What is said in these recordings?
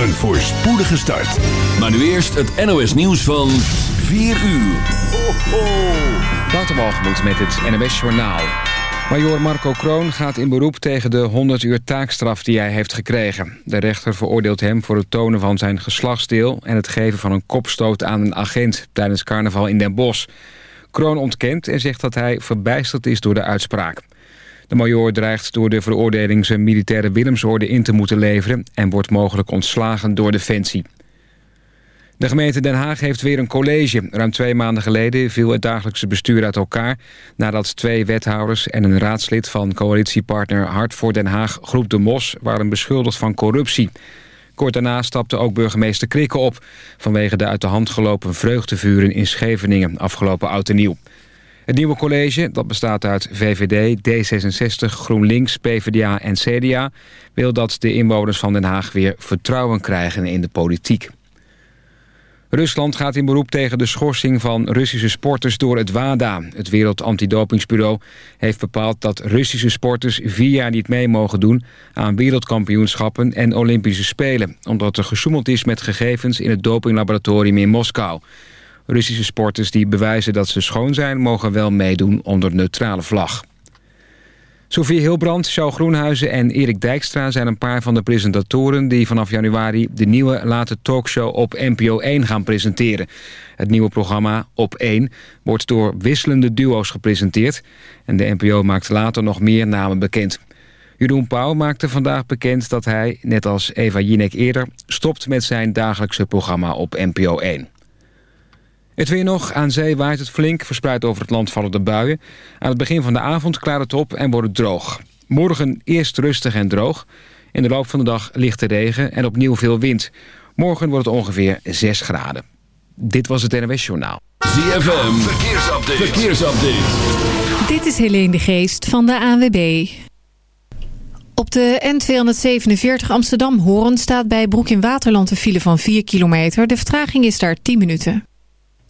Een voorspoedige start. Maar nu eerst het NOS nieuws van 4 uur. Ho, ho. Met het NOS Journaal. Major Marco Kroon gaat in beroep tegen de 100 uur taakstraf die hij heeft gekregen. De rechter veroordeelt hem voor het tonen van zijn geslachtsdeel... en het geven van een kopstoot aan een agent tijdens carnaval in Den Bosch. Kroon ontkent en zegt dat hij verbijsterd is door de uitspraak. De major dreigt door de veroordeling zijn militaire Willemsorde in te moeten leveren... en wordt mogelijk ontslagen door Defensie. De gemeente Den Haag heeft weer een college. Ruim twee maanden geleden viel het dagelijkse bestuur uit elkaar... nadat twee wethouders en een raadslid van coalitiepartner Hart voor Den Haag... Groep de Mos waren beschuldigd van corruptie. Kort daarna stapte ook burgemeester Krikke op... vanwege de uit de hand gelopen vreugdevuren in Scheveningen afgelopen oud en nieuw. Het nieuwe college, dat bestaat uit VVD, D66, GroenLinks, PvdA en CDA... wil dat de inwoners van Den Haag weer vertrouwen krijgen in de politiek. Rusland gaat in beroep tegen de schorsing van Russische sporters door het WADA. Het Wereld Antidopingsbureau heeft bepaald dat Russische sporters vier jaar niet mee mogen doen aan wereldkampioenschappen en Olympische Spelen. Omdat er gesjoemeld is met gegevens in het dopinglaboratorium in Moskou. Russische sporters die bewijzen dat ze schoon zijn mogen wel meedoen onder neutrale vlag. Sofie Hilbrand, Sjouw Groenhuizen en Erik Dijkstra zijn een paar van de presentatoren... die vanaf januari de nieuwe late talkshow op NPO 1 gaan presenteren. Het nieuwe programma Op 1 wordt door wisselende duo's gepresenteerd... en de NPO maakt later nog meer namen bekend. Jeroen Pauw maakte vandaag bekend dat hij, net als Eva Jinek eerder... stopt met zijn dagelijkse programma op NPO 1. Het weer nog. Aan zee waait het flink. Verspreid over het land vallen de buien. Aan het begin van de avond klaart het op en wordt het droog. Morgen eerst rustig en droog. In de loop van de dag lichte regen en opnieuw veel wind. Morgen wordt het ongeveer 6 graden. Dit was het NWS Journaal. ZFM. Verkeersupdate. Verkeersupdate. Dit is Helene de Geest van de ANWB. Op de N247 Amsterdam-Hoorn staat bij Broek in Waterland een file van 4 kilometer. De vertraging is daar 10 minuten.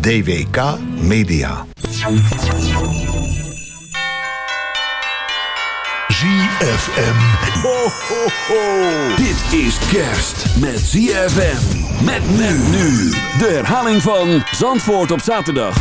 DWK Media. ZFM. Ho, ho, ho. Dit is kerst met ZFM. Met men nu. De herhaling van Zandvoort op zaterdag.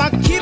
This time I keep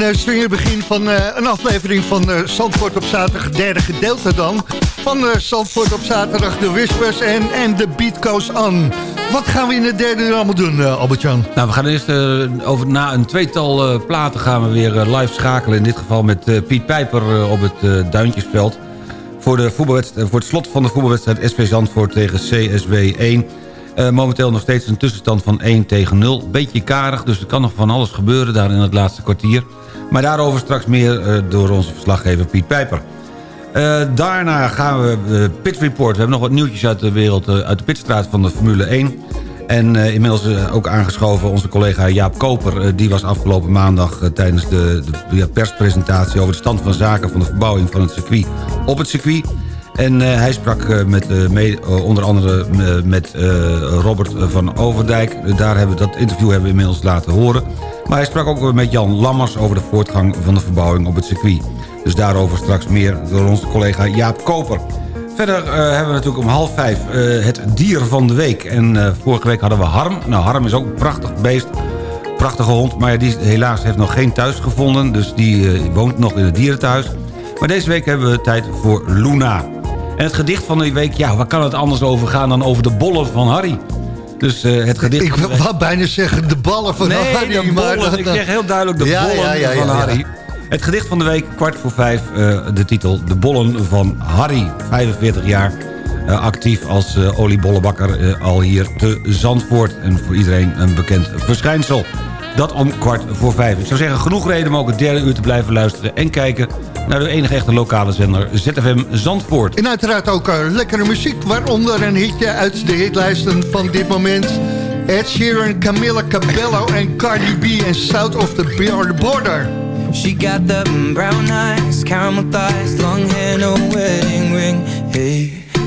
een uh, begin van eh, een aflevering van uh, Zandvoort op zaterdag, derde gedeelte dan. Van uh, Zandvoort op zaterdag, de Whispers en, en de Beat Goes. Wat gaan we in het derde uur allemaal doen, Albert-Jan? Nou, we gaan eerst over, na een tweetal platen gaan we weer live schakelen. In dit geval met Piet Pijper op het Duintjesveld. Voor, de voor het slot van de voetbalwedstrijd SV Zandvoort tegen CSW 1. Uh, momenteel nog steeds een tussenstand van 1 tegen 0. Beetje karig, dus er kan nog van alles gebeuren daar in het laatste kwartier. Maar daarover straks meer uh, door onze verslaggever Piet Pijper. Uh, daarna gaan we Pit Report. We hebben nog wat nieuwtjes uit de wereld, uit de pitstraat van de Formule 1. En inmiddels ook aangeschoven onze collega Jaap Koper. die was afgelopen maandag tijdens de, de perspresentatie... over de stand van zaken van de verbouwing van het circuit op het circuit... En uh, hij sprak uh, met, mee, onder andere met Robert van Overdijk. Daar hebben we dat interview hebben inmiddels laten horen. Maar hij sprak ook met Jan Lammers over de voortgang van de verbouwing op het circuit. Dus daarover straks meer door onze collega Jaap Koper. Verder hebben we natuurlijk om half vijf het dier van de week. En vorige week hadden we Harm. Nou, Harm is ook een prachtig beest. Prachtige hond, maar die helaas heeft nog geen thuis gevonden. Dus die woont nog in het dierenthuis. Maar deze week hebben we tijd voor Luna. En het gedicht van die week, ja, waar kan het anders over gaan dan over de bollen van Harry? Dus uh, het gedicht... Ik wou bijna zeggen de ballen van nee, Harry. De bollen, maar ik zeg heel duidelijk de ja, bollen ja, ja, van Harry. Het gedicht van de week, kwart voor vijf, uh, de titel De bollen van Harry. 45 jaar uh, actief als oliebollenbakker al hier te Zandvoort. En voor iedereen een bekend verschijnsel. Dat om kwart voor vijf. Ik zou zeggen, genoeg reden om ook het derde uur te blijven luisteren... en kijken naar de enige echte lokale zender ZFM Zandvoort. En uiteraard ook uh, lekkere muziek, waaronder een hitje uit de hitlijsten van dit moment. Ed Sheeran, Camilla Cabello en Cardi B en South of the Border. She got the brown eyes, caramel thighs, long hair, no wedding ring. Hey.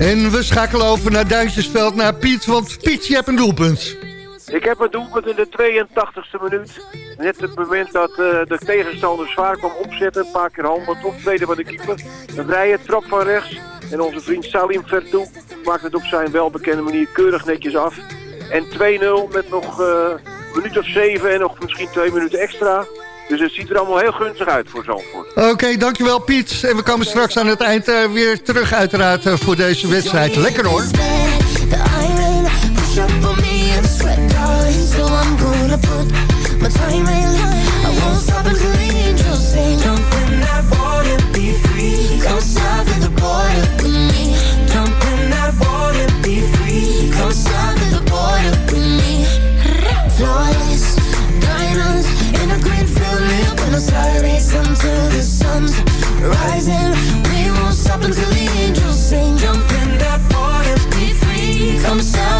En we schakelen over naar Duitsersveld, naar Piet. Want Piet, je hebt een doelpunt. Ik heb een doelpunt in de 82e minuut. Net het moment dat eh, de tegenstander zwaar kwam opzetten. Een paar keer handen, tot tweede van de keeper. Een vrije trap van rechts. En onze vriend Salim Vertoe maakt het op zijn welbekende manier keurig netjes af. En 2-0 met nog eh, een minuut of zeven en nog misschien twee minuten extra. Dus het ziet er allemaal heel gunstig uit voor Zandvoort. Oké, dankjewel Piet. En we komen straks aan het eind eh, weer terug uiteraard eh, voor deze wedstrijd. Lekker hoor. Come south of the rising. We won't stop until the angels sing. Jump in that water, be free. Come south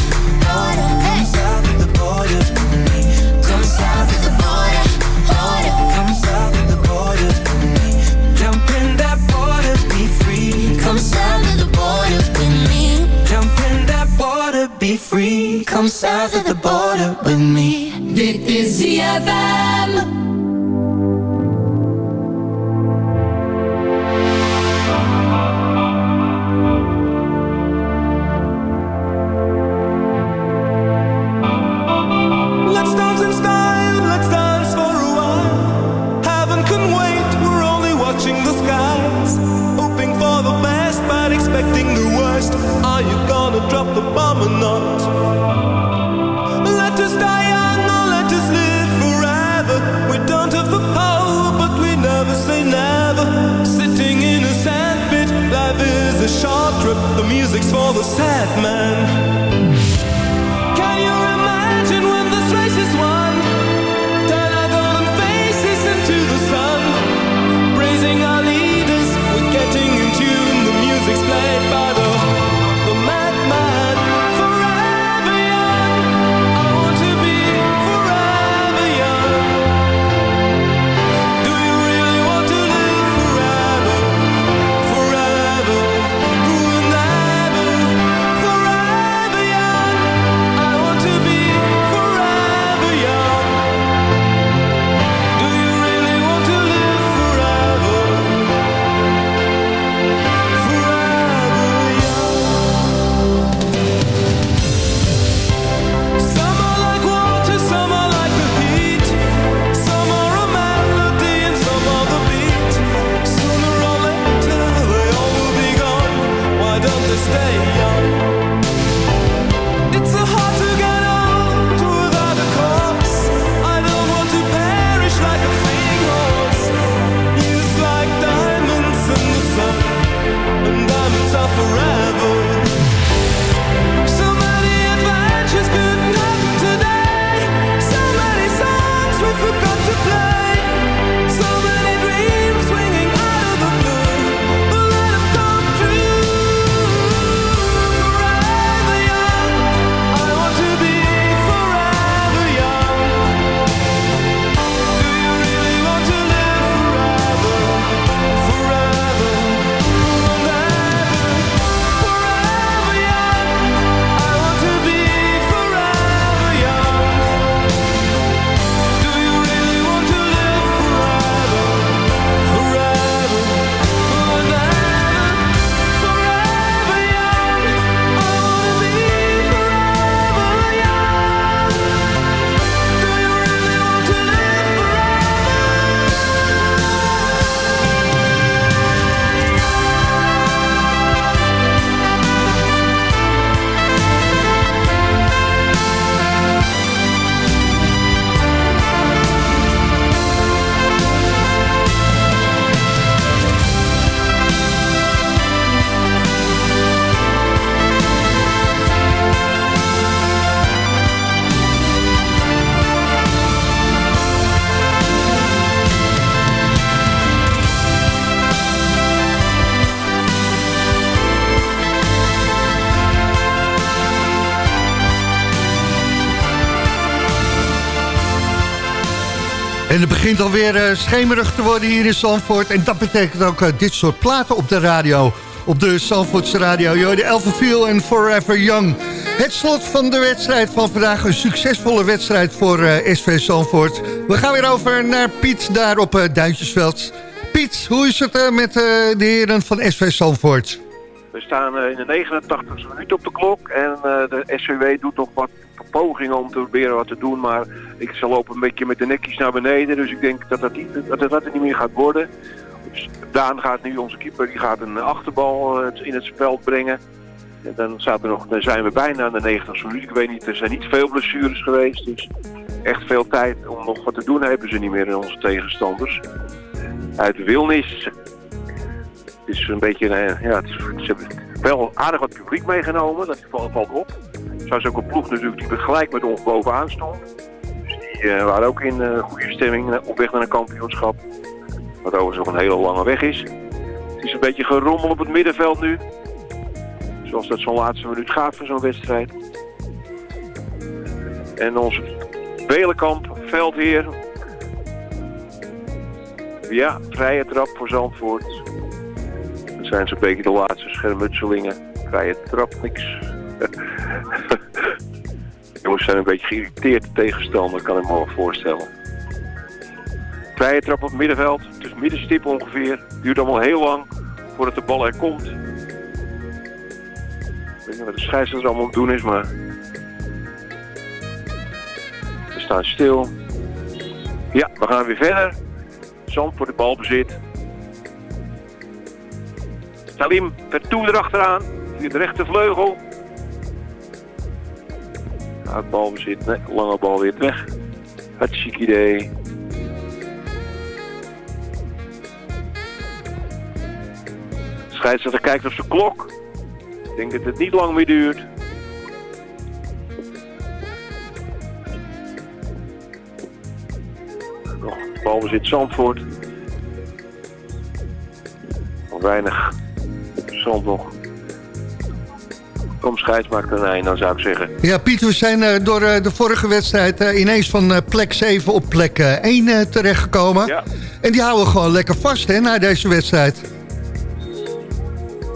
Come south of the border with me. Dit is ZFM. Sad man. Begint alweer uh, schemerig te worden hier in Zandvoort. En dat betekent ook uh, dit soort platen op de radio. Op de Zandvoortse radio. Yo, de Elfenviel en Forever Young. Het slot van de wedstrijd van vandaag. Een succesvolle wedstrijd voor uh, SV Zandvoort. We gaan weer over naar Piet daar op Duintjesveld. Piet, hoe is het met de heren van SV Zandvoort? We staan in de 89e minuut op de klok. En de SVW doet nog wat pogingen om te proberen wat te doen. Maar ik zal lopen een beetje met de nekjes naar beneden. Dus ik denk dat dat, niet, dat, dat, niet meer gaat worden. Dus Daan gaat nu, onze keeper, die gaat een achterbal in het spel brengen. En dan, staat er nog, dan zijn we bijna aan de 90 minuut. Ik weet niet, er zijn niet veel blessures geweest. Dus echt veel tijd om nog wat te doen hebben ze niet meer in onze tegenstanders. Uit Wilnis. Is een beetje, ja, het ze hebben wel aardig wat publiek meegenomen. Dat valt op. Is ook een ploeg natuurlijk die gelijk met ons bovenaan stond. Dus die uh, waren ook in uh, goede stemming op weg naar een kampioenschap. Wat overigens nog een hele lange weg is. Het is een beetje gerommel op het middenveld nu. Zoals dat zo'n laatste minuut gaat voor zo'n wedstrijd. En onze Belenkamp, veldheer. Ja, vrije trap voor Zandvoort. Dat zijn zo'n beetje de laatste schermutselingen. Vrije trap, niks. Jongens zijn een beetje geïrriteerd de tegenstander, kan ik me wel voorstellen. Vrije trap op het middenveld, is middenstip ongeveer. Duurt allemaal heel lang voordat de bal er komt. Ik weet niet wat de scheidsrechter allemaal aan doen is, maar... We staan stil. Ja, we gaan weer verder. Zand voor de balbezit. Salim, Vertoen erachteraan. Via de rechtervleugel. Het balbezit, nee, lange bal weer weg. Hartstikke idee. Scheidsrechter kijkt op zijn klok. Ik denk dat het niet lang meer duurt. Nog balbezit Zandvoort. Weinig zand nog. Kom scheidsmaker een einde, dan zou ik zeggen. Ja, Piet, we zijn uh, door uh, de vorige wedstrijd uh, ineens van plek 7 op plek 1 terechtgekomen. Ja. En die houden we gewoon lekker vast hè, na deze wedstrijd.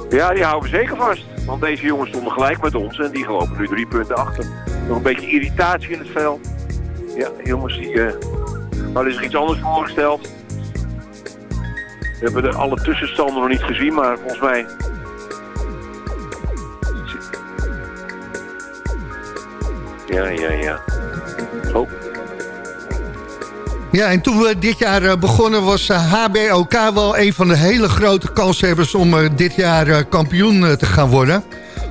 Ja, die houden we zeker vast. Want deze jongens stonden gelijk met ons en die gelopen nu drie punten achter. Nog een beetje irritatie in het veld. Ja, jongens die... maar er is iets anders voorgesteld. We hebben de, alle tussenstanden nog niet gezien, maar volgens mij Ja, ja, ja. Oh. Ja, en toen we dit jaar begonnen was HBOK wel een van de hele grote kanshebbers om dit jaar kampioen te gaan worden.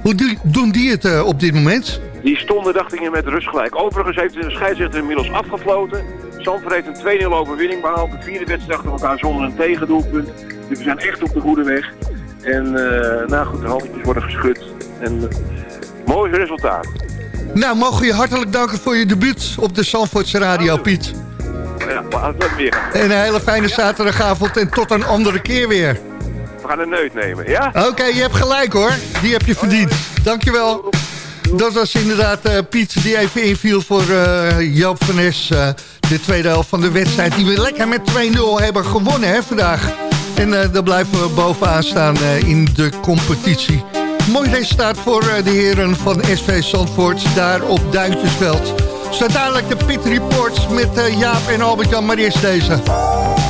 Hoe doen die het op dit moment? Die stonden, dacht ik, met rust gelijk. Overigens heeft de scheidsrechter inmiddels afgefloten. Zandvoort heeft een 2-0 overwinning behaald. De vierde wedstrijd achter elkaar zonder een tegendoelpunt. Dus we zijn echt op de goede weg. En uh, nou goed, de handjes worden geschud. En uh, mooi resultaat. Nou, mogen we je hartelijk danken voor je debuut op de Zandvoortse Radio, Piet. Ja, weer. En een hele fijne zaterdagavond en tot een andere keer weer. We gaan een neut nemen, ja? Oké, okay, je hebt gelijk hoor. Die heb je verdiend. Dankjewel. Dat was inderdaad uh, Piet die even inviel voor uh, Joop van Nes. Uh, de tweede helft van de wedstrijd die we lekker met 2-0 hebben gewonnen hè, vandaag. En daar blijven we bovenaan staan in de competitie. Mooi resultaat voor de heren van SV Zandvoort daar op Duintjesveld. Zo dadelijk de Pit Reports met Jaap en Albert-Jan, maar eerst deze.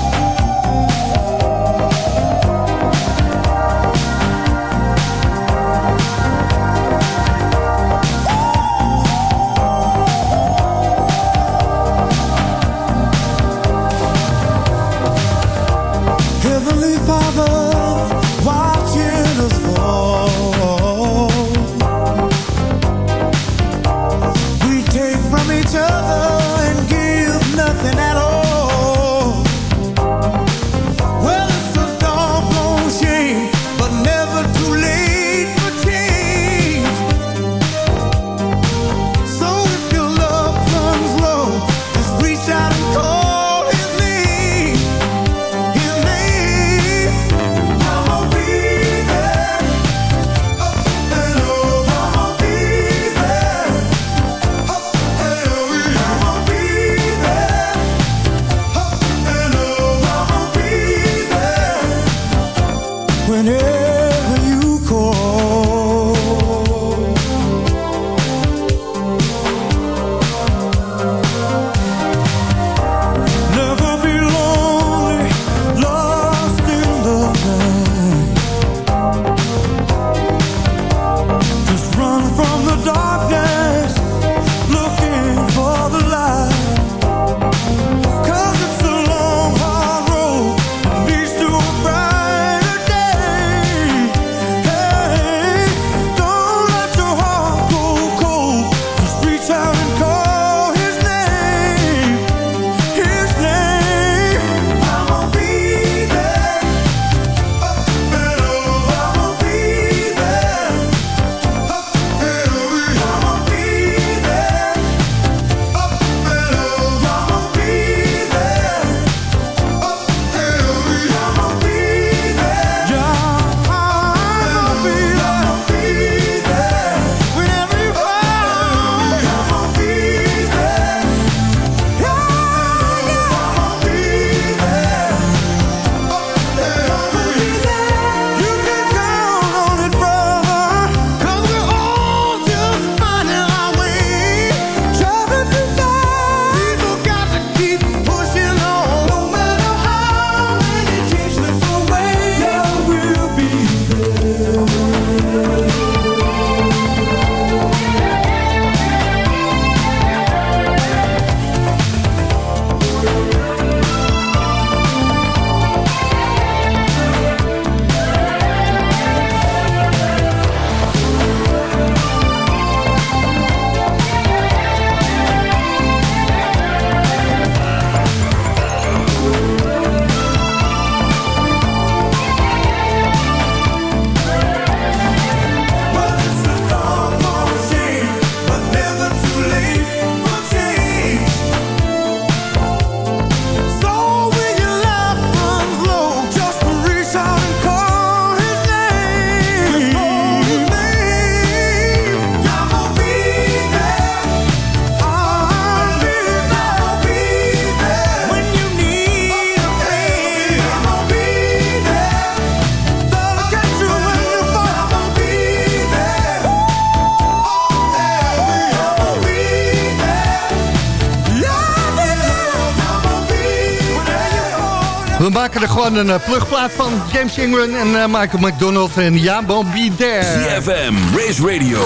Gewoon een eh, plugplaat van. James Ingram en eh, Michael McDonald en Jabo Be There. CFM, Race Radio,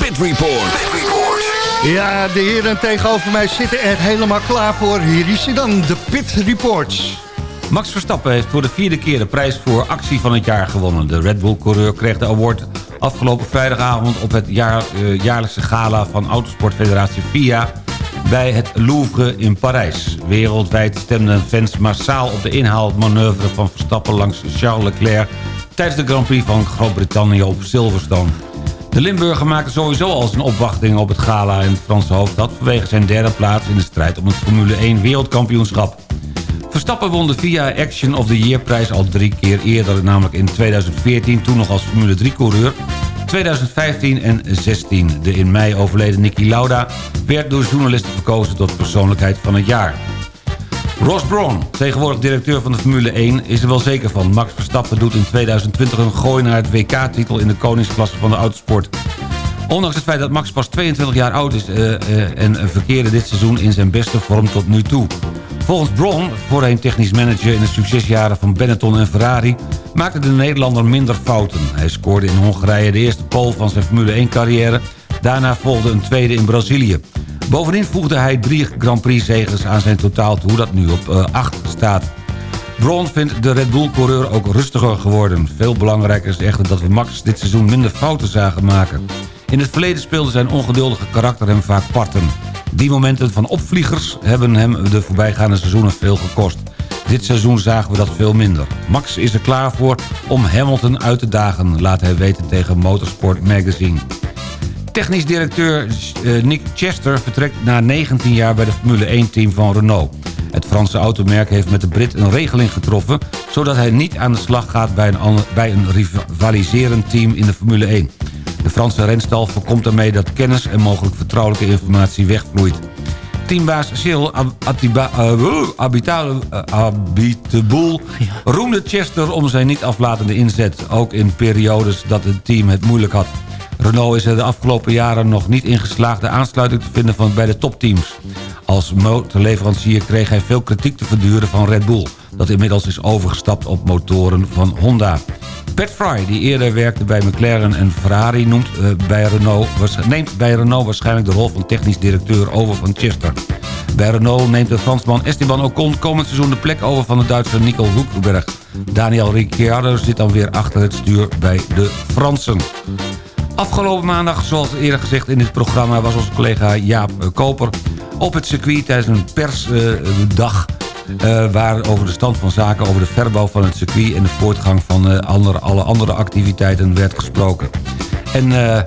Pit Report. Pit Report. Ja, de heren tegenover mij zitten er helemaal klaar voor. Hier is hij dan, de Pit Reports. Max Verstappen heeft voor de vierde keer de prijs voor actie van het jaar gewonnen. De Red Bull-coureur kreeg de award afgelopen vrijdagavond... op het jaar, eh, jaarlijkse gala van Autosportfederatie FIA... bij het Louvre in Parijs. Wereldwijd stemden fans massaal op de inhaalmanoeuvre van Verstappen... langs Charles Leclerc tijdens de Grand Prix van Groot-Brittannië op Silverstone. De Limburger maakte sowieso al zijn opwachting op het gala in het Franse hoofdstad... vanwege zijn derde plaats in de strijd om het Formule 1 wereldkampioenschap. Verstappen won de VIA Action of the Year prijs al drie keer eerder... namelijk in 2014, toen nog als Formule 3-coureur... 2015 en 16. De in mei overleden Nicky Lauda werd door journalisten verkozen tot persoonlijkheid van het jaar. Ross Brawn, tegenwoordig directeur van de Formule 1, is er wel zeker van. Max Verstappen doet in 2020 een gooi naar het WK-titel in de koningsklasse van de autosport. Ondanks het feit dat Max pas 22 jaar oud is eh, eh, en verkeerde dit seizoen in zijn beste vorm tot nu toe. Volgens Brawn, voorheen technisch manager in de succesjaren van Benetton en Ferrari... maakte de Nederlander minder fouten. Hij scoorde in Hongarije de eerste pole van zijn Formule 1-carrière. Daarna volgde een tweede in Brazilië. Bovendien voegde hij drie Grand Prix-zegers aan zijn totaal toe... dat nu op eh, acht staat. Braun vindt de Red Bull-coureur ook rustiger geworden. Veel belangrijker is echter dat we Max dit seizoen minder fouten zagen maken. In het verleden speelde zijn ongeduldige karakter hem vaak parten. Die momenten van opvliegers hebben hem de voorbijgaande seizoenen veel gekost. Dit seizoen zagen we dat veel minder. Max is er klaar voor om Hamilton uit te dagen, laat hij weten tegen Motorsport Magazine. Technisch directeur eh, Nick Chester vertrekt na 19 jaar bij de Formule 1-team van Renault. Het Franse automerk heeft met de Brit een regeling getroffen... zodat hij niet aan de slag gaat bij een, bij een rivaliserend team in de Formule 1. De Franse renstal voorkomt daarmee dat kennis en mogelijk vertrouwelijke informatie wegvloeit. Teambaas Cyril eh, eh, Abiteboul roemde Chester om zijn niet aflatende inzet. Ook in periodes dat het team het moeilijk had. Renault is er de afgelopen jaren nog niet in geslaagd... de aansluiting te vinden van, bij de topteams. Als motorleverancier kreeg hij veel kritiek te verduren van Red Bull... dat inmiddels is overgestapt op motoren van Honda. Pat Fry, die eerder werkte bij McLaren en Ferrari... Noemt, eh, bij Renault, neemt bij Renault waarschijnlijk de rol van technisch directeur over van Chester. Bij Renault neemt de Fransman Esteban Ocon komend seizoen de plek over van de Duitser Nico Hulkenberg. Daniel Ricciardo zit dan weer achter het stuur bij de Fransen. Afgelopen maandag, zoals eerder gezegd in dit programma... was onze collega Jaap eh, Koper op het circuit tijdens een persdag... waar over de stand van zaken, over de verbouw van het circuit... en de voortgang van eh, andere, alle andere activiteiten werd gesproken. En eh,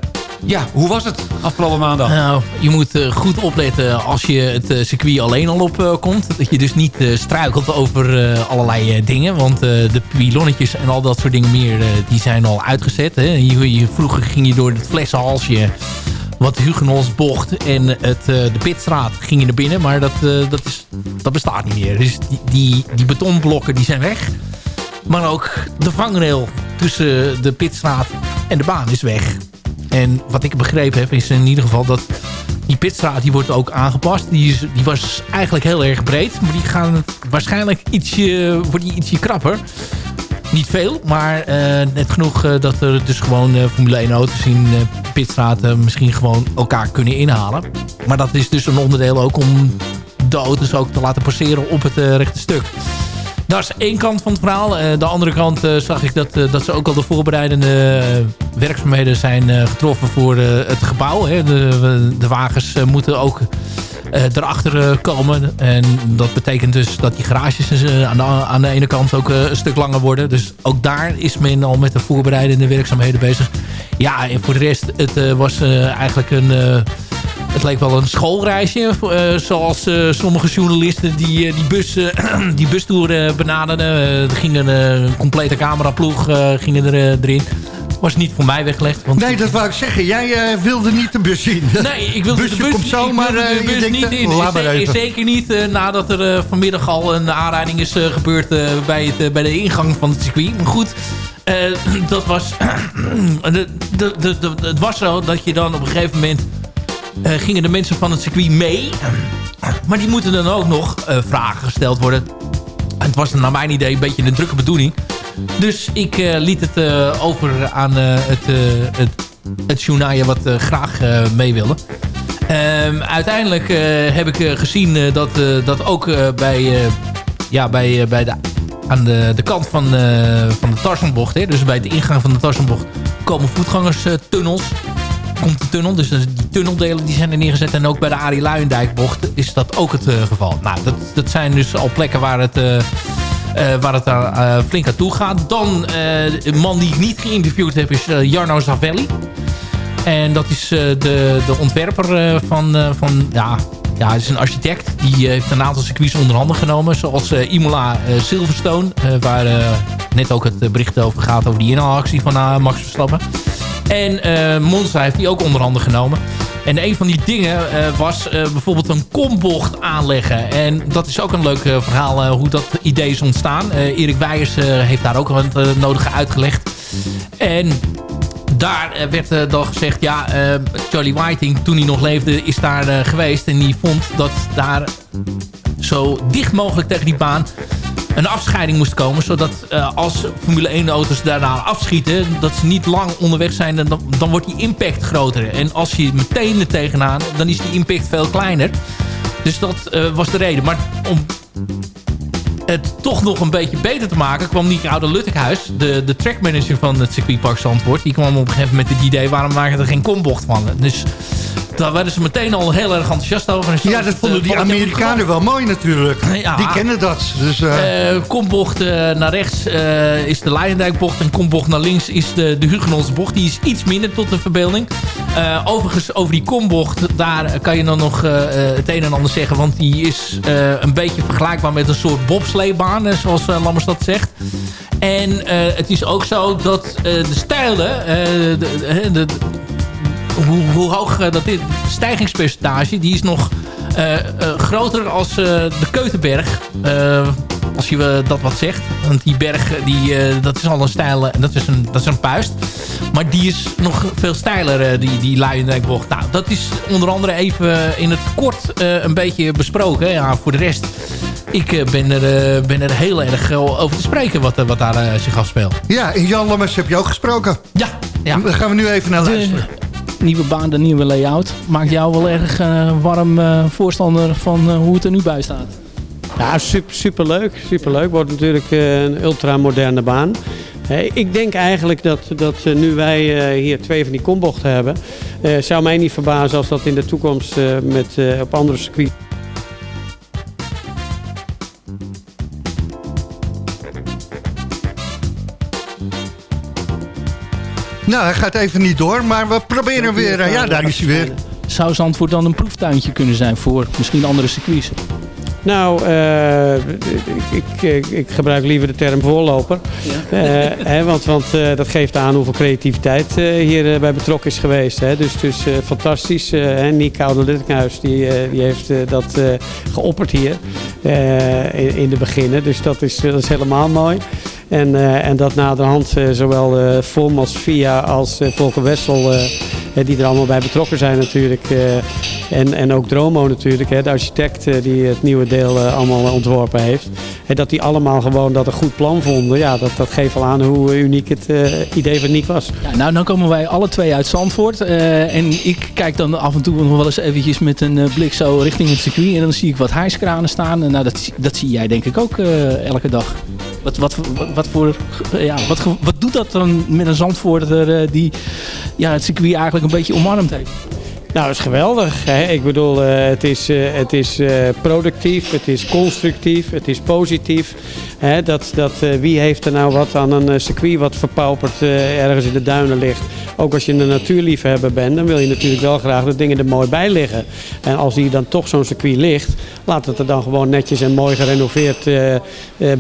ja, hoe was het afgelopen maandag? Nou, je moet goed opletten als je het circuit alleen al op eh, komt. Dat je dus niet struikelt over allerlei dingen. Want de pilonnetjes en al dat soort dingen meer, die zijn al uitgezet. Hè. Je- vroeger ging je door het flessenhalsje wat Hugenholzbocht en het, eh, de Pitstraat ging je naar binnen. Maar dat, eh, dat, is, dat bestaat niet meer. Dus die, die, die betonblokken die zijn weg. Maar ook de vangrail tussen de Pitstraat en de baan is weg. En wat ik begrepen heb is in ieder geval dat die pitstraat die wordt ook aangepast. Die, is, die was eigenlijk heel erg breed. Maar die gaan waarschijnlijk ietsje, wordt die ietsje krapper. Niet veel, maar eh, net genoeg eh, dat er dus gewoon eh, Formule 1 auto's in pitstraten misschien gewoon elkaar kunnen inhalen. Maar dat is dus een onderdeel ook om de auto's ook te laten passeren op het rechte stuk. Dat is één kant van het verhaal. De andere kant zag ik dat, dat ze ook al de voorbereidende werkzaamheden zijn getroffen voor het gebouw. De, wagens moeten ook erachter eh, komen. En dat betekent dus dat die garages eh, aan, de, aan de ene kant ook eh, een stuk langer worden. Dus ook daar is men al met de voorbereidende werkzaamheden bezig. Ja, en voor de rest, het eh, was eh, eigenlijk een... eh, het leek wel een schoolreisje. eh, zoals eh, sommige journalisten die, eh, die, bus, eh, die bustoer eh, benaderden. Eh, er ging een, eh, complete cameraploeg eh, gingen er, eh, erin. Was niet voor mij weggelegd. Want Nee, dat wou ik zeggen. Jij eh, wilde niet de bus zien. Nee, ik wilde Busje de bus, komt zo, maar eh, de bus niet eh, in. laat maar Zeker- niet eh, nadat er eh, vanmiddag al een aanrijding is eh, gebeurd eh, bij, het, eh, bij de ingang van het circuit. Maar goed, eh, dat was... de, de, de, de- het was zo dat je dan op een gegeven moment... eh, gingen de mensen van het circuit mee. Maar die moeten dan ook nog eh, vragen gesteld worden. En het was naar mijn idee een beetje een drukke bedoeling. Dus ik eh, liet het eh, over aan eh, het, het, het journaal wat graag mee wilde. Ehm, uiteindelijk heb ik gezien dat, dat ook bij, ja, bij, bij de, aan de, de kant van, van de Tarzanbocht... Hè, dus bij de ingang van de Tarzanbocht komen voetgangerstunnels komt de tunnel. Dus die tunneldelen die zijn er neergezet. En ook bij de Arie Luijendijkbocht is dat ook het geval. Nou, dat, dat zijn dus al plekken waar het... waar het daar eh, flink aan toe gaat. Dan eh, een man die ik niet geïnterviewd heb is eh, Jarno Zavelli. En dat is eh, de, de ontwerper eh, van, eh, van... Ja, ja, hij is een architect. Die eh, heeft een aantal circuits onder handen genomen. Zoals eh, Imola eh, Silverstone. eh, waar eh, net ook het eh, bericht over gaat. Over die inhaalactie van eh, Max Verstappen. En eh, Monza heeft die ook onder handen genomen. En een van die dingen eh, was eh, bijvoorbeeld een kombocht aanleggen. En dat is ook een leuk eh, verhaal hoe dat idee is ontstaan. Erik Weijers heeft daar ook het nodige uitgelegd. En daar werd dan gezegd, ja, Charlie Whiting, toen hij nog leefde, is daar geweest. En die vond dat daar zo dicht mogelijk tegen die baan een afscheiding moest komen. Zodat eh, als Formule 1 auto's daarna afschieten, dat ze niet lang onderweg zijn, dan, dan wordt die impact groter. En als je meteen er tegenaan, dan is die impact veel kleiner. Dus dat eh, was de reden. Maar om het toch nog een beetje beter te maken... kwam Nick Oude Luttekhuis, de, de trackmanager van het circuitpark Zandvoort... die kwam op een gegeven moment met het idee... waarom maken we er geen kombocht van? Dus daar werden ze meteen al heel erg enthousiast over. En Ja, dat vonden eh, die Amerikanen wel mooi natuurlijk. Ja. Die kennen dat. Dus, eh, eh kombocht naar rechts is de Leijendijkbocht. En kombocht naar links is de, de Hugenolse bocht. Die is iets minder tot de verbeelding. Overigens, over die kombocht, daar kan je dan nog het een en ander zeggen. Want die is een beetje vergelijkbaar met een soort bobsleebaan, zoals Lammers dat zegt. En het is ook zo dat de stijlen, de, de, de- hoe, hoe hoog eh, dat is, de stijgingspercentage, die is nog Eh, eh, groter als eh, de Keutenberg. Als je dat wat zegt. Want die berg, die, eh, dat is al een stijl, dat is een, dat is een puist. Maar die is nog veel steiler, eh, die, die Luijendijkbocht. Nou, dat is onder andere even in het kort eh, een beetje besproken. Ja, voor de rest, ik ben, er, eh, ben er heel erg over te spreken wat, wat daar zich afspeelt. Ja, en Jan Lammers heb je ook gesproken. Ja. ja. Dan gaan we nu even naar luisteren. Nieuwe baan, de nieuwe layout. Maakt jou wel erg eh, warm eh, voorstander van eh, hoe het er nu bij staat? Ja, super, superleuk. Superleuk. Wordt natuurlijk een ultramoderne baan. Ik denk eigenlijk dat, dat nu wij hier twee van die kombochten hebben... zou mij niet verbazen als dat in de toekomst met, op andere circuits... Nou, hij gaat even niet door, maar we proberen weer. eh, ja, daar is hij weer. Zou Zandvoort dan een proeftuintje kunnen zijn voor misschien andere circuits? Nou, eh, ik, ik, ik gebruik liever de term voorloper. Eh, hè, want want eh, dat geeft aan hoeveel creativiteit eh, hier eh, bij betrokken is geweest. Hè. Dus, dus eh, fantastisch. eh, hè. Nick Oude-Littekhuis die, eh, die heeft dat eh, geopperd hier eh, in, in de beginnen. Dus dat is, dat is helemaal mooi. En, eh, en dat naderhand eh, zowel eh FOM als VIA als Volker Wessel... die er allemaal bij betrokken zijn natuurlijk. en, en ook Dromo natuurlijk, hè, de architect die het nieuwe deel allemaal ontworpen heeft. En dat die allemaal gewoon dat een goed plan vonden. Ja, dat, dat geeft al aan hoe uniek het idee van Nick was. Nou, dan komen wij alle twee uit Zandvoort. en ik kijk dan af en toe nog wel eens eventjes met een blik zo richting het circuit. En dan zie ik wat hijskranen staan. En nou, dat, dat zie jij denk ik ook elke dag. Wat, wat, wat, voor, ja, wat, wat doet dat dan met een Zandvoorter eh, die ja, het circuit eigenlijk een beetje omarmd heeft? Nou, dat is geweldig. Hè? Ik bedoel, eh, het is, eh, het is productief, het is constructief, het is positief. Hè? Dat, dat, eh, wie heeft er nou wat aan een eh, circuit wat verpauperd eh, ergens in de duinen ligt? Ook als je een natuurliefhebber bent, dan wil je natuurlijk wel graag dat dingen er mooi bij liggen. En als hier dan toch zo'n circuit ligt, laat het er dan gewoon netjes en mooi gerenoveerd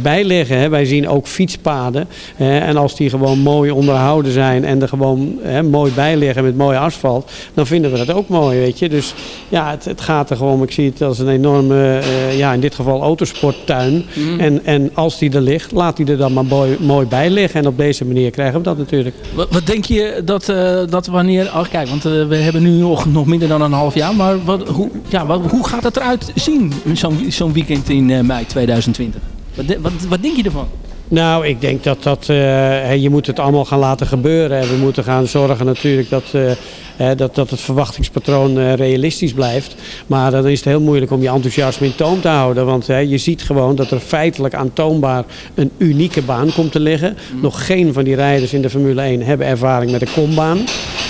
bij liggen. Hè? Wij zien ook fietspaden. hè, en als die gewoon mooi onderhouden zijn en er gewoon hè, mooi bij liggen met mooi asfalt, dan vinden we dat ook mooi, weet je. Dus ja, het, het gaat er gewoon, ik zie het als een enorme, ja, in dit geval autosporttuin. Mhm. En, en als die er ligt, laat die er dan maar mooi, bij liggen. En op deze manier krijgen we dat natuurlijk. Wat, wat denk je dat, eh, dat wanneer... Oh, kijk, want eh, we hebben nu nog, nog minder dan een half jaar. Maar wat, hoe, ja, wat, hoe gaat het eruit zien, zo'n zo'n weekend in eh, mei 2020? Wat, wat, wat denk je ervan? Nou, ik denk dat dat, eh, je moet het allemaal gaan laten gebeuren. En we moeten gaan zorgen natuurlijk dat, eh, dat, dat het verwachtingspatroon eh, realistisch blijft. Maar dan is het heel moeilijk om je enthousiasme in toom te houden. Want je ziet gewoon dat er feitelijk aantoonbaar een unieke baan komt te liggen. Nog geen van die rijders in de Formule 1 hebben ervaring met de kombaan.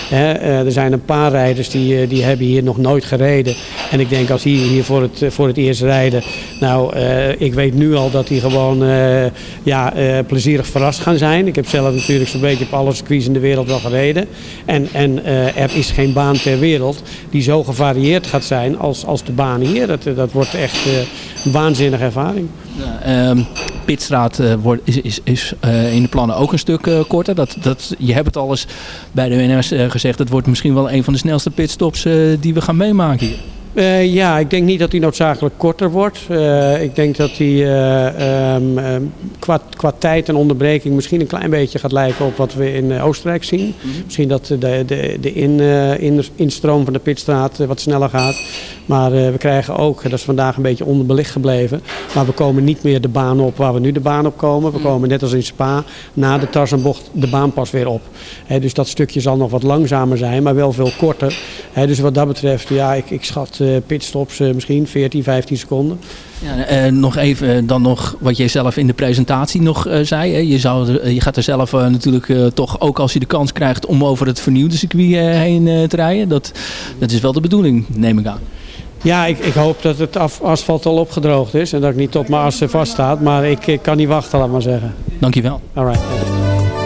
Er zijn een paar rijders die, die hebben hier nog nooit gereden. En ik denk als die hier voor het, voor het eerst rijden. Nou, eh, ik weet nu al dat die gewoon eh, ja, eh, plezierig verrast gaan zijn. Ik heb zelf natuurlijk zo'n beetje op alle circuits in de wereld wel gereden. En, en er is geen baan ter wereld die zo gevarieerd gaat zijn als, als de baan hier. Dat, dat wordt echt een waanzinnige ervaring. Ja, ehm, Pitstraat wordt, is, is, is in de plannen ook een stuk korter. Dat, dat, je hebt het al eens bij de WNS gezegd. Het wordt misschien wel een van de snelste pitstops die we gaan meemaken hier. Eh, ja, ik denk niet dat die noodzakelijk korter wordt. Eh, ik denk dat die eh, ehm, ehm, qua, qua tijd en onderbreking misschien een klein beetje gaat lijken op wat we in Oostenrijk zien. Misschien dat de, de, de in, in, instroom van de pitstraat wat sneller gaat. Maar eh, we krijgen ook, dat is vandaag een beetje onderbelicht gebleven, maar we komen niet meer de baan op waar we nu de baan op komen. We komen net als in Spa na de Tarzanbocht de baan pas weer op. Dus dat stukje zal nog wat langzamer zijn, maar wel veel korter. Dus wat dat betreft, ja, ik, ik schat eh, pitstops eh, misschien 14, 15 seconden. Ja, eh, nog even eh, dan nog wat jij zelf in de presentatie nog eh, zei. Hè. Je, zou eh, je gaat er zelf eh, natuurlijk eh, toch ook als je de kans krijgt om over het vernieuwde circuit eh, heen eh, te rijden. Dat, dat is wel de bedoeling, neem ik aan. Ja, ik, ik hoop dat het af, asfalt al opgedroogd is en dat ik niet op mijn as eh, vaststaat. Maar ik, ik kan niet wachten, laat maar zeggen. Dankjewel. All right.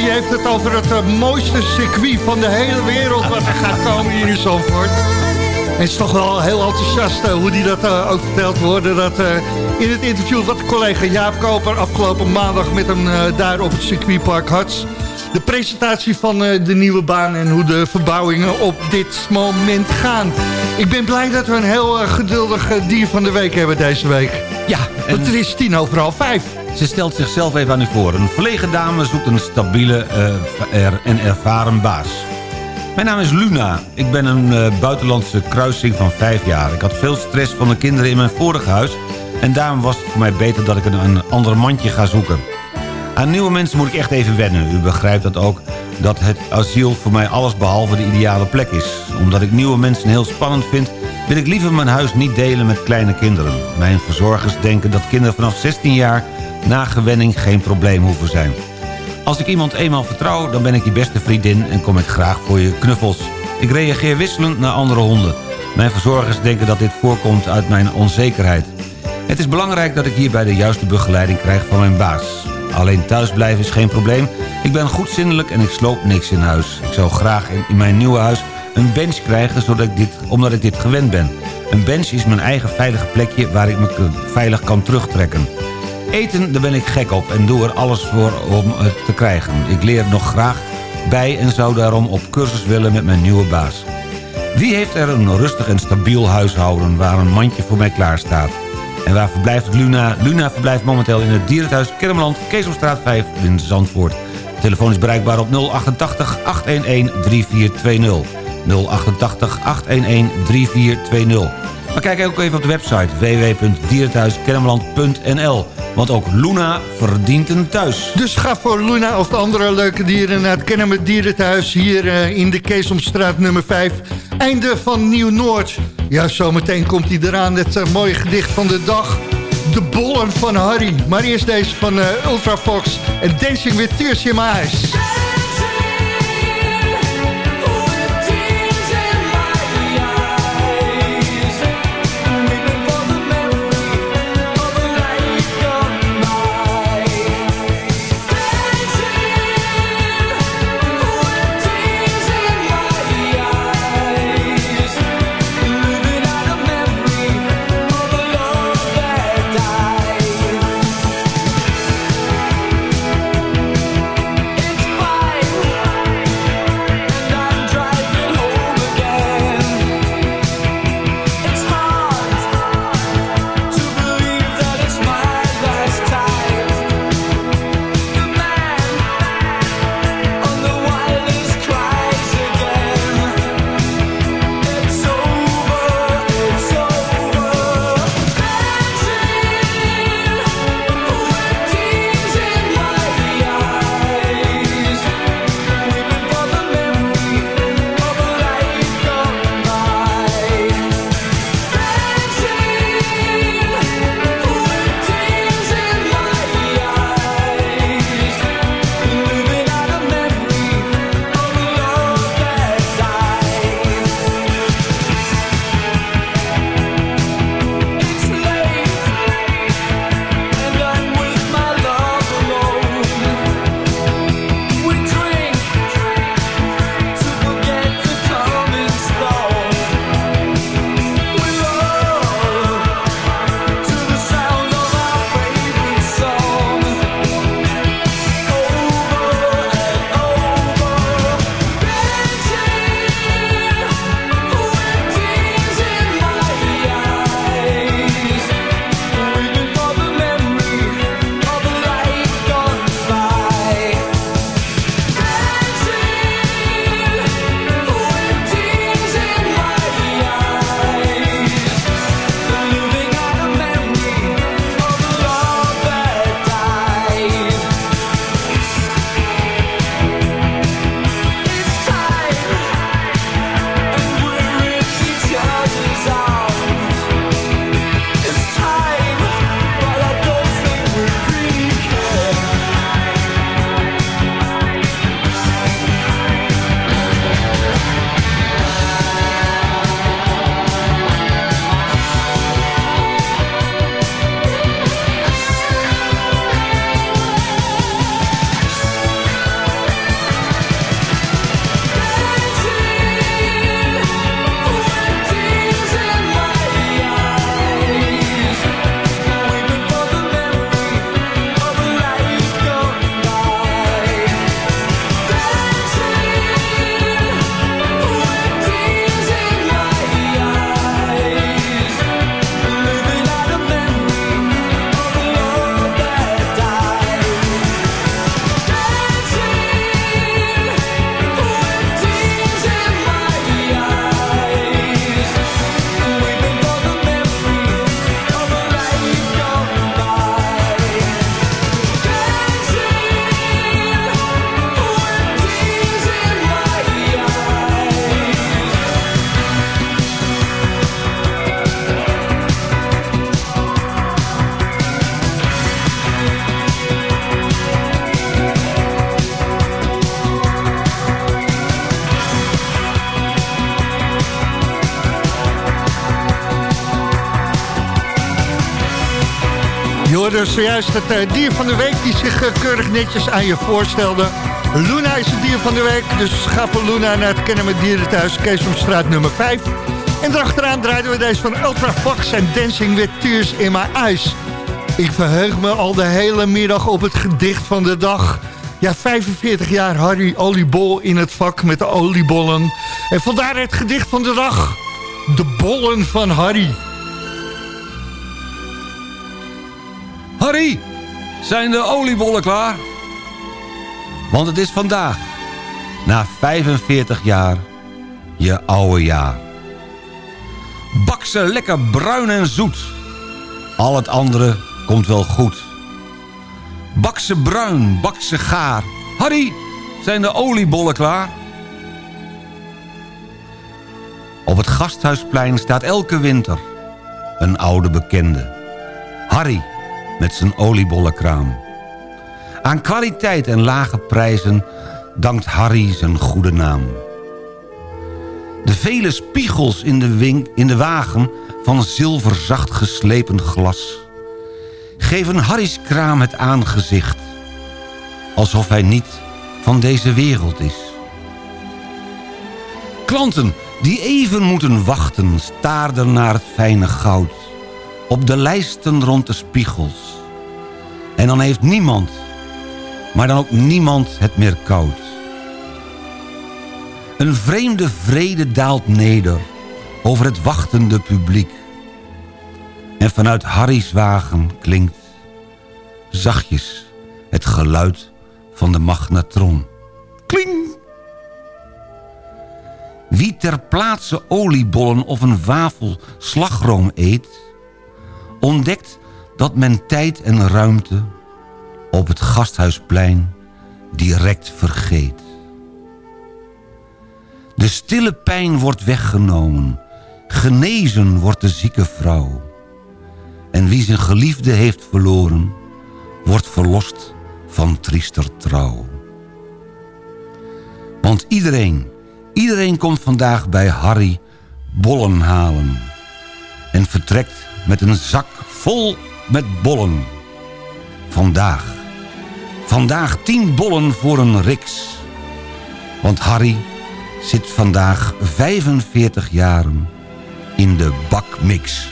Die heeft het over het eh, mooiste circuit van de hele wereld... wat er gaat komen hier in Zandvoort. En het is toch wel heel enthousiast eh, hoe die dat eh, ook verteld worden. Dat in het interview wat collega Jaap Koper afgelopen maandag met hem daar op het circuitpark had. De presentatie van de nieuwe baan en hoe de verbouwingen op dit moment gaan. Ik ben blij dat we een heel geduldig dier van de week hebben deze week. Ja, Want het is tien over half vijf. Ze stelt zichzelf even aan u voor. Een verlegen dame zoekt een stabiele eh, en ervaren baas. Mijn naam is Luna. Ik ben een eh, buitenlandse kruising van vijf jaar. Ik had veel stress van de kinderen in mijn vorige huis... en daarom was het voor mij beter dat ik een, een ander mandje ga zoeken. Aan nieuwe mensen moet ik echt even wennen. U begrijpt dat ook dat het asiel voor mij alles behalve de ideale plek is. Omdat ik nieuwe mensen heel spannend vind... wil ik liever mijn huis niet delen met kleine kinderen. Mijn verzorgers denken dat kinderen vanaf 16 jaar... na gewenning geen probleem hoeven zijn. Als ik iemand eenmaal vertrouw, dan ben ik je beste vriendin... en kom ik graag voor je knuffels. Ik reageer wisselend naar andere honden. Mijn verzorgers denken dat dit voorkomt uit mijn onzekerheid. Het is belangrijk dat ik hierbij de juiste begeleiding krijg van mijn baas. Alleen thuisblijven is geen probleem. Ik ben goedzindelijk en ik sloop niks in huis. Ik zou graag in, mijn nieuwe huis een bench krijgen zodat ik dit, omdat ik dit gewend ben. Een bench is mijn eigen veilige plekje waar ik me veilig kan terugtrekken. Eten, daar ben ik gek op en doe er alles voor om het te krijgen. Ik leer nog graag bij en zou daarom op cursus willen met mijn nieuwe baas. Wie heeft er een rustig en stabiel huishouden waar een mandje voor mij klaar staat? En waar verblijft Luna? Luna verblijft momenteel in het dierenthuis Kermeland, Keesomstraat 5 in Zandvoort. De telefoon is bereikbaar op 088 811 3420. 088 811 3420. Maar kijk ook even op de website www.dierenthuiskennemerland.nl. Want ook Luna verdient een thuis. Dus ga voor Luna of de andere leuke dieren naar het Kennemer Dierenthuis... hier eh, in de Keesomstraat nummer 5. Einde van Nieuw-Noord. Ja, zometeen komt hij eraan, het eh, mooie gedicht van de dag. De bollen van Harry. Maar eerst deze van eh, Ultrafox en Dancing with Tears in My. Hoorde zojuist het eh, dier van de week... die zich eh, keurig netjes aan je voorstelde. Luna is het dier van de week, dus ga voor Luna naar het Kennen met Dieren thuis... Keesomstraat nummer 5. En erachteraan draaiden we deze van Ultra Fox en Dancing with Tears in My Eyes. Ik verheug me al de hele middag op het gedicht van de dag... Ja, 45 jaar Harry Oliebol in het vak met de oliebollen. En vandaar het gedicht van de dag. De bollen van. Harry, zijn de oliebollen klaar? Want het is vandaag, na 45 jaar, je oude jaar. Bak ze lekker bruin en zoet. Al het andere komt wel goed. Bak ze bruin, bak ze gaar. Harry, zijn de oliebollen klaar? Op het gasthuisplein staat elke winter een oude bekende. Harry met zijn oliebollenkraam. Aan kwaliteit en lage prijzen dankt Harry zijn goede naam. De vele spiegels in de, wing, in de wagen van zilverzacht geslepen glas... geven Harry's kraam het aangezicht... alsof hij niet van deze wereld is. Klanten die even moeten wachten staarden naar het fijne goud... op de lijsten rond de spiegels. En dan heeft niemand, maar dan ook niemand het meer koud. Een vreemde vrede daalt neder over het wachtende publiek. En vanuit Harry's wagen klinkt zachtjes het geluid van de magnetron. Kling! Wie ter plaatse oliebollen of een wafel slagroom eet... ontdekt dat men tijd en ruimte op het gasthuisplein direct vergeet. De stille pijn wordt weggenomen, genezen wordt de zieke vrouw. En wie zijn geliefde heeft verloren, wordt verlost van triester trouw. Want iedereen, iedereen komt vandaag bij Harry bollen halen... en vertrekt met een zak vol met bollen. Vandaag. Vandaag tien bollen voor een riks. Want Harry zit vandaag 45 jaren in de bakmix.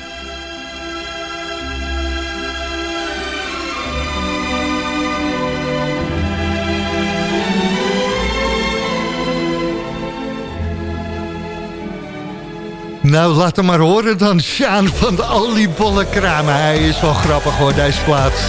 Nou, laat hem maar horen dan, Sjaan van de oliebollenkramen. Hij is wel grappig hoor, deze plaats.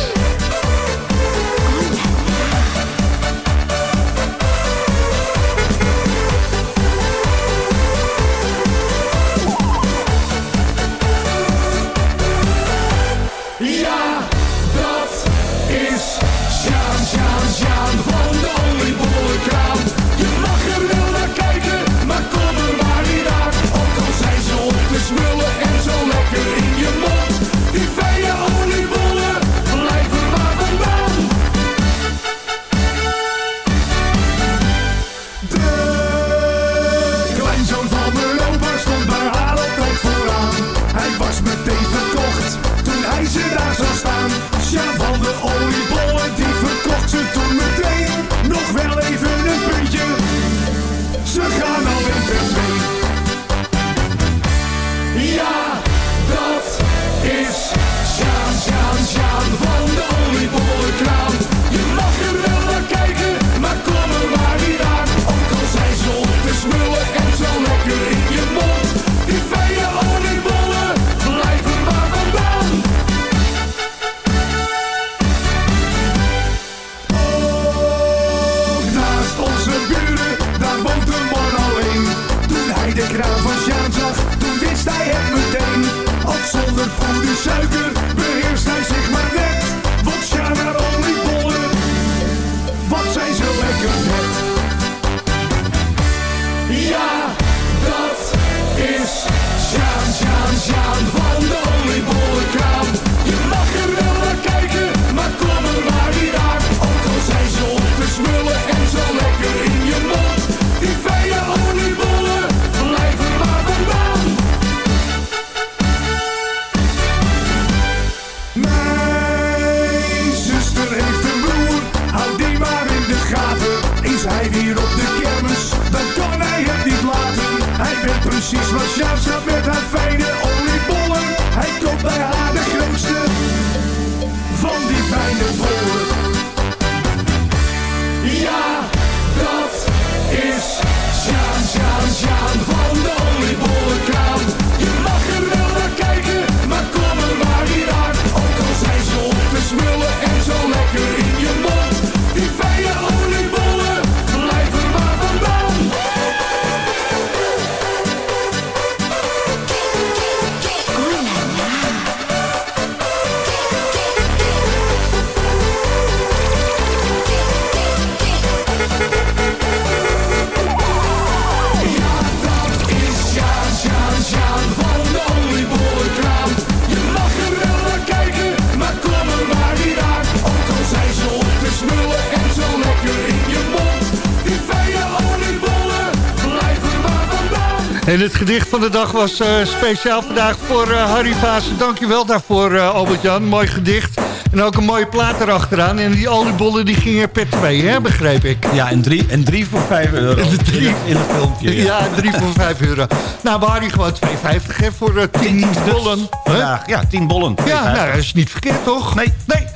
En het gedicht van de dag was eh, speciaal vandaag voor uh, Harry Vaassen. Dankjewel daarvoor, eh, Albert-Jan. Mooi gedicht. En ook een mooie plaat erachteraan. En die bollen die gingen per twee, hè, begreep ik. Ja, en drie, en drie voor vijf euro. En drie, in, in, het filmpje. Ja. drie voor vijf euro. Nou, we hadden gewoon 2,50 hè, voor uh, tien, tien dus bollen. Dus? Ja, tien bollen. Ja, nou, dat is niet verkeerd, toch? Nee. Nee.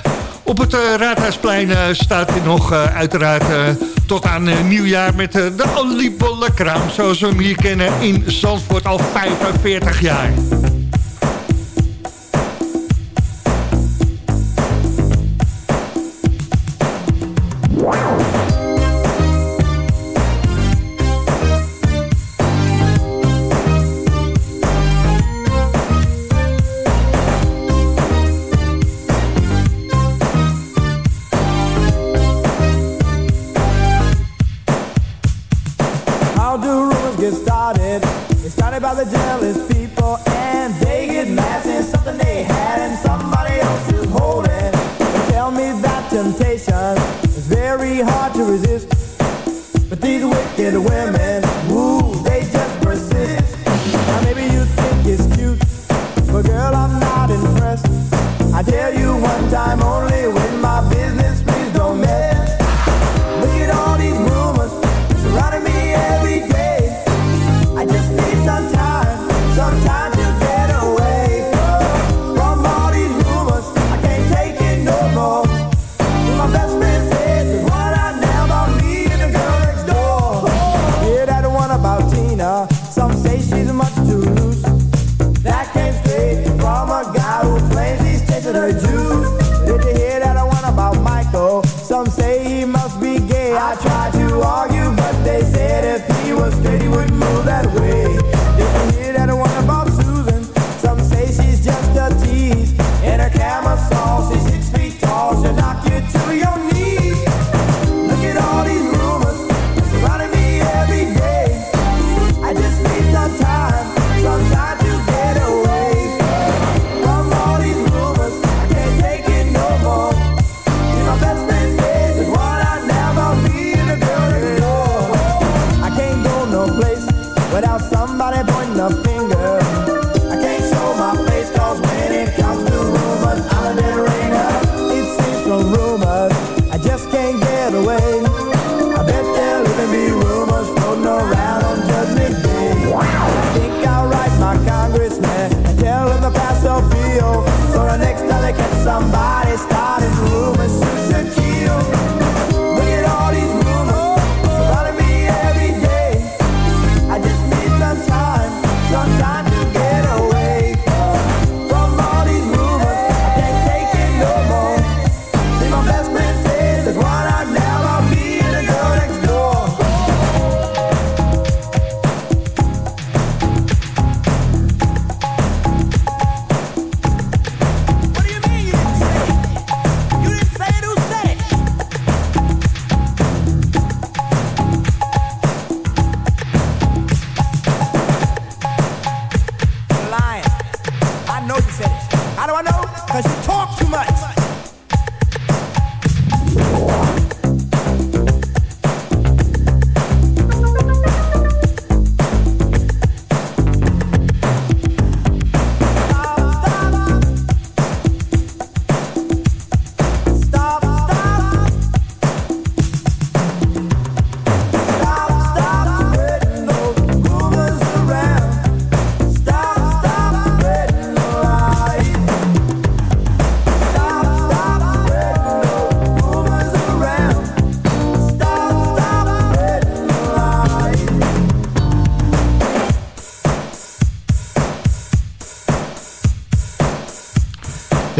Op het Raadhuisplein staat hij nog uiteraard tot aan eh, nieuwjaar met eh, de Oliebolle Kraam. Zoals we hem hier kennen in Zandvoort al 45 jaar. How do rumors get started? It's started by the jealous people, and they get mad saying something they had, and somebody else is holding. They tell me that temptation is very hard to resist, but these wicked women.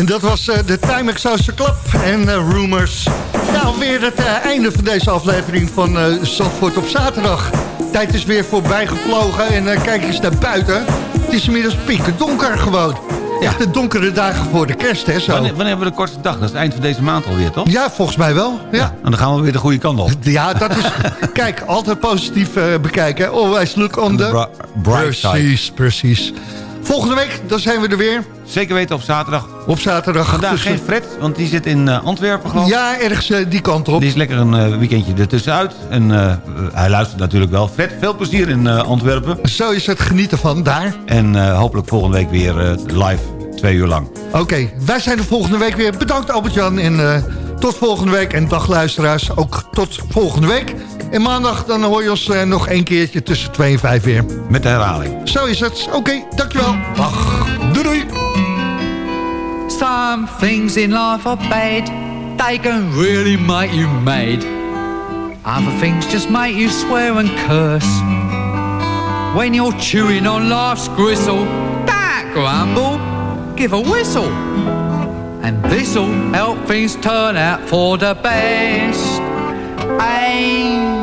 En dat was eh, de Time Exhauster Club en eh, Rumors. Nou, weer het eh, einde van deze aflevering van uh, Zandvoort op zaterdag. Tijd is weer voorbij gevlogen en kijk eens naar buiten. Het is inmiddels pieken donker gewoon. Echt de donkere dagen voor de kerst, hè? Zo. Wanneer, wanneer hebben we de kortste dag? Dat is het eind van deze maand alweer, toch? Ja, volgens mij wel. Ja. En dan gaan we weer de goede kant op. Ja, dat is... kijk, altijd positief bekijken. Always look on the... bright side. precies, precies. Volgende week, dan zijn we er weer. Zeker weten op zaterdag. Op zaterdag. Vandaag tussen- geen Fred, want die zit in eh, Antwerpen geloof ik. Ja, ergens eh, die kant op. Die is lekker een eh, weekendje ertussenuit. En eh, hij luistert natuurlijk wel. Fred, veel plezier in eh, Antwerpen. Zo is het genieten van daar. En eh, hopelijk volgende week weer eh, live twee uur lang. Oké, wij zijn er volgende week weer. Bedankt Albert-Jan en eh, tot volgende week. En dag luisteraars, ook tot volgende week. En maandag dan hoor je ons eh, nog één keertje tussen 2 en 5 weer. Met de herhaling. Zo is het. Oké, dankjewel. Dag. Doei doei. Some things in life are bad. They can really make you mad. Other things just make you swear and curse. When you're chewing on life's gristle, don't grumble, give a whistle. And this'll help things turn out for the best. And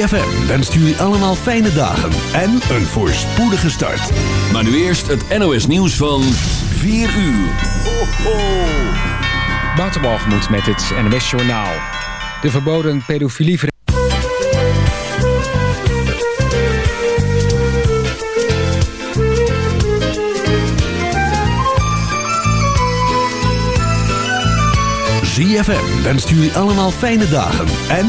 ZFM wenst jullie allemaal fijne dagen en een voorspoedige start. Maar nu eerst het NOS nieuws van 4 uur. Ho, ho. Waterbalgemoed met het NWS Journaal. De verboden pedofilie... ZFM wenst jullie allemaal fijne dagen en